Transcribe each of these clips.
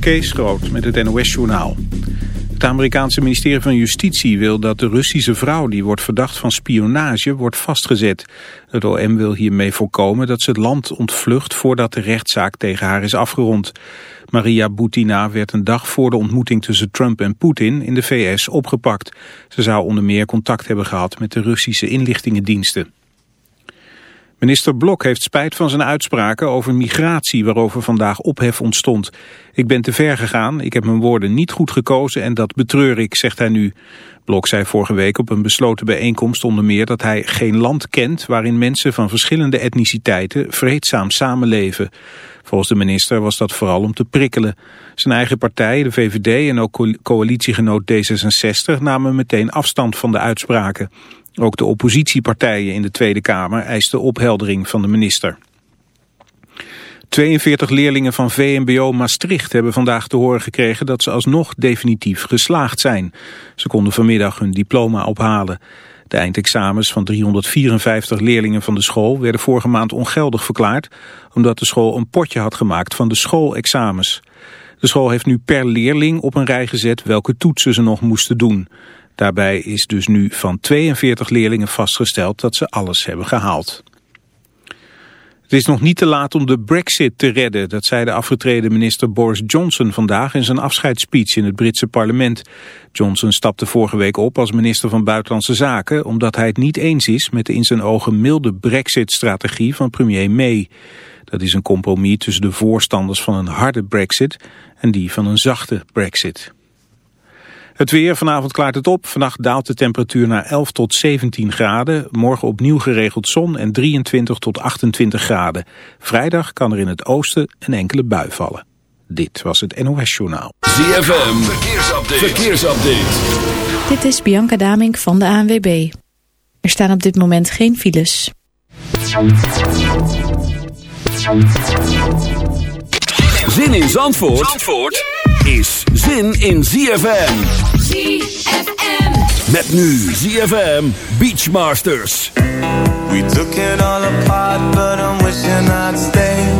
Kees Groot met het NOS-journaal. Het Amerikaanse ministerie van Justitie wil dat de Russische vrouw... die wordt verdacht van spionage, wordt vastgezet. Het OM wil hiermee voorkomen dat ze het land ontvlucht... voordat de rechtszaak tegen haar is afgerond. Maria Butina werd een dag voor de ontmoeting tussen Trump en Poetin... in de VS opgepakt. Ze zou onder meer contact hebben gehad met de Russische inlichtingendiensten. Minister Blok heeft spijt van zijn uitspraken over migratie waarover vandaag ophef ontstond. Ik ben te ver gegaan, ik heb mijn woorden niet goed gekozen en dat betreur ik, zegt hij nu. Blok zei vorige week op een besloten bijeenkomst onder meer dat hij geen land kent waarin mensen van verschillende etniciteiten vreedzaam samenleven. Volgens de minister was dat vooral om te prikkelen. Zijn eigen partij, de VVD en ook coalitiegenoot D66 namen meteen afstand van de uitspraken. Ook de oppositiepartijen in de Tweede Kamer eisten opheldering van de minister. 42 leerlingen van VMBO Maastricht hebben vandaag te horen gekregen dat ze alsnog definitief geslaagd zijn. Ze konden vanmiddag hun diploma ophalen. De eindexamens van 354 leerlingen van de school werden vorige maand ongeldig verklaard, omdat de school een potje had gemaakt van de schoolexamens. De school heeft nu per leerling op een rij gezet welke toetsen ze nog moesten doen. Daarbij is dus nu van 42 leerlingen vastgesteld dat ze alles hebben gehaald. Het is nog niet te laat om de brexit te redden, dat zei de afgetreden minister Boris Johnson vandaag in zijn afscheidsspeech in het Britse parlement. Johnson stapte vorige week op als minister van Buitenlandse Zaken, omdat hij het niet eens is met de in zijn ogen milde brexit-strategie van premier May. Dat is een compromis tussen de voorstanders van een harde brexit en die van een zachte brexit. Het weer, vanavond klaart het op. Vannacht daalt de temperatuur naar 11 tot 17 graden. Morgen opnieuw geregeld zon en 23 tot 28 graden. Vrijdag kan er in het oosten een enkele bui vallen. Dit was het NOS Journaal. ZFM, verkeersupdate. verkeersupdate. Dit is Bianca Damink van de ANWB. Er staan op dit moment geen files. Zin in Zandvoort? Zandvoort? Is zin in ZFM. ZFM. Met nu ZFM Beachmasters. We took it all apart, but I'm wishing I'd stay.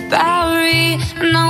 Bowery, and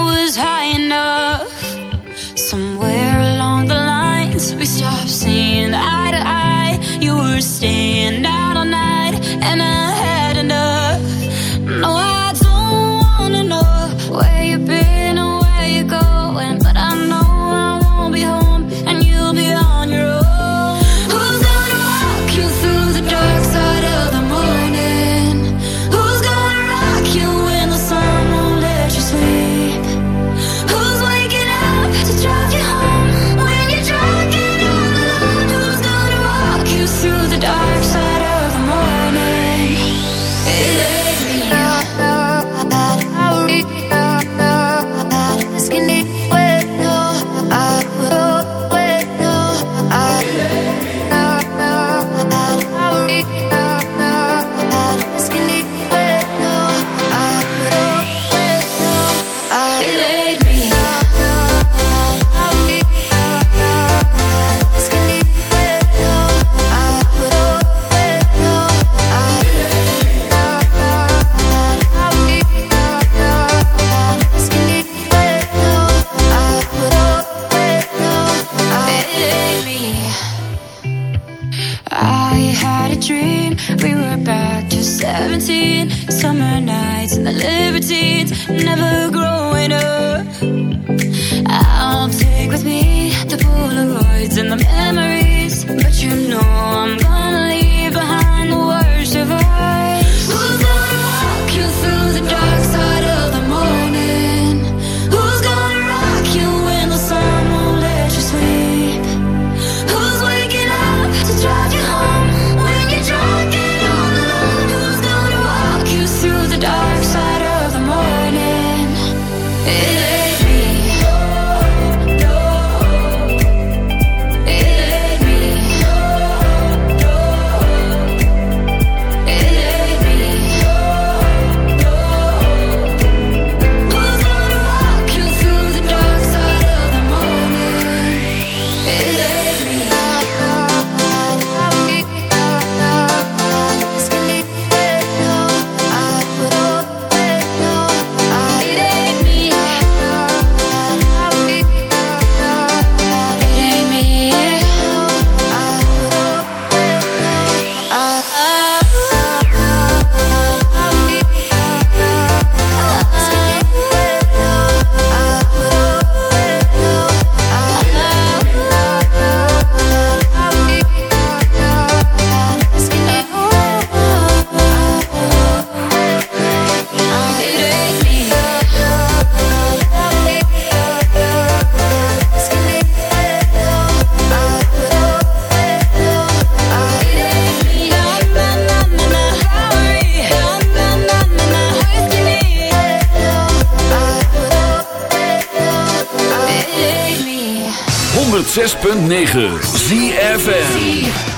106.9 ZFM.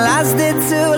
lasted too long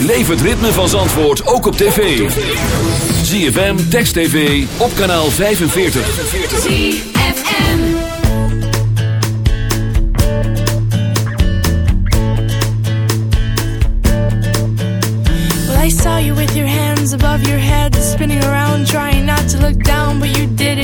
Beleef het ritme van Zandvoort ook op tv. ZFM, Text TV, op kanaal 45. ZFM. Well, I saw you with your hands above your head, spinning around, trying not to look down, but you did, and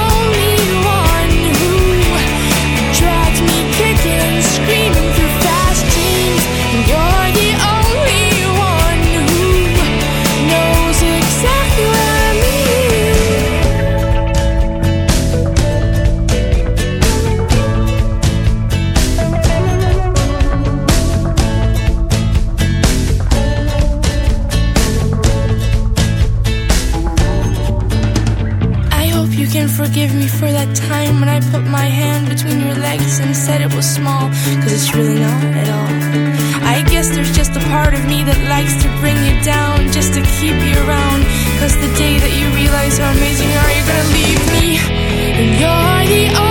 really not at all. I guess there's just a part of me that likes to bring you down just to keep you around. Cause the day that you realize how amazing you are, you're gonna leave me. And you're the only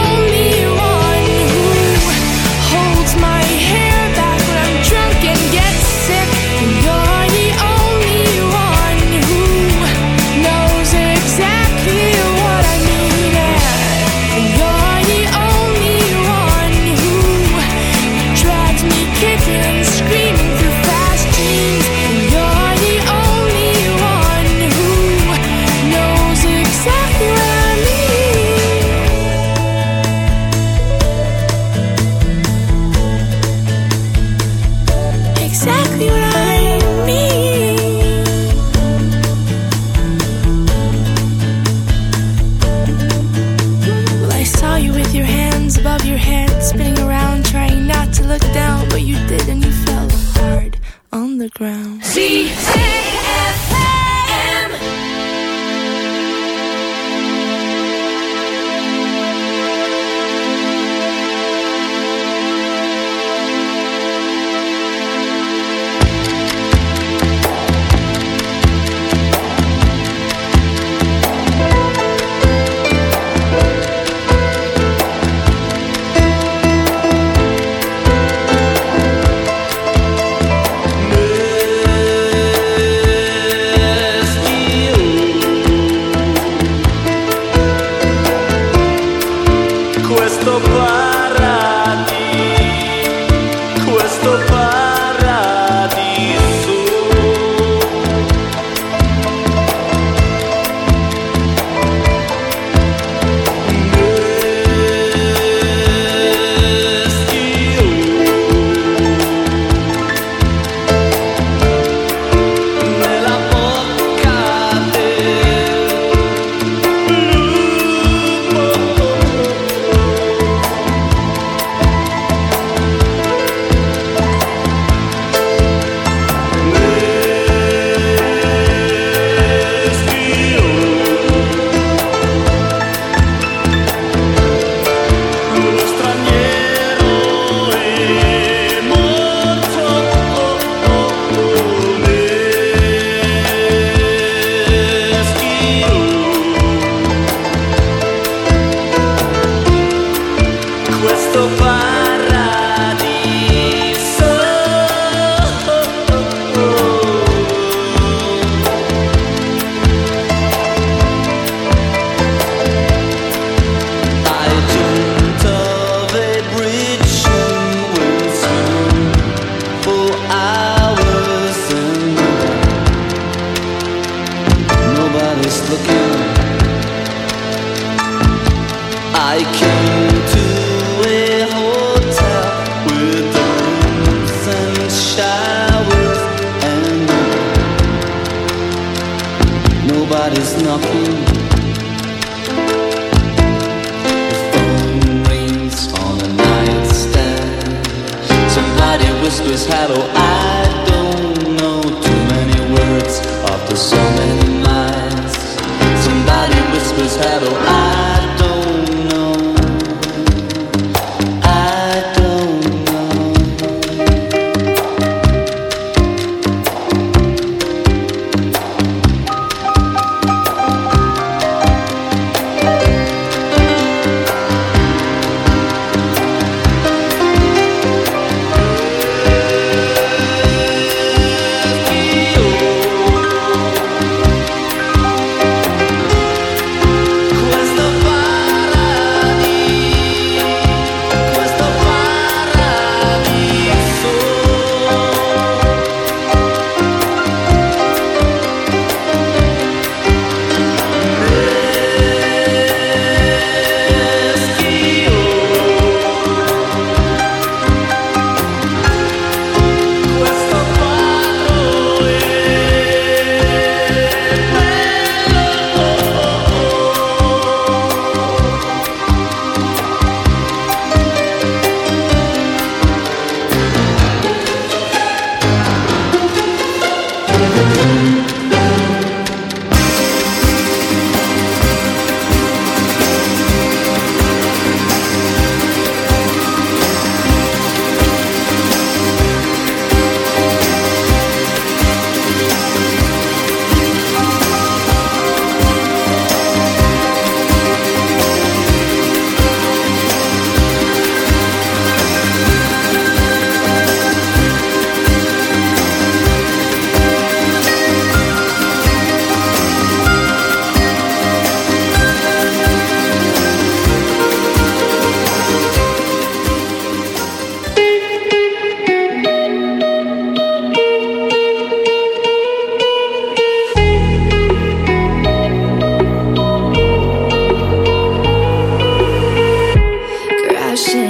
是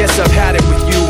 Guess I've had it with you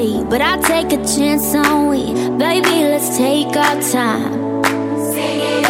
see, but I'll take a chance on we. Baby, let's take our time. Sing it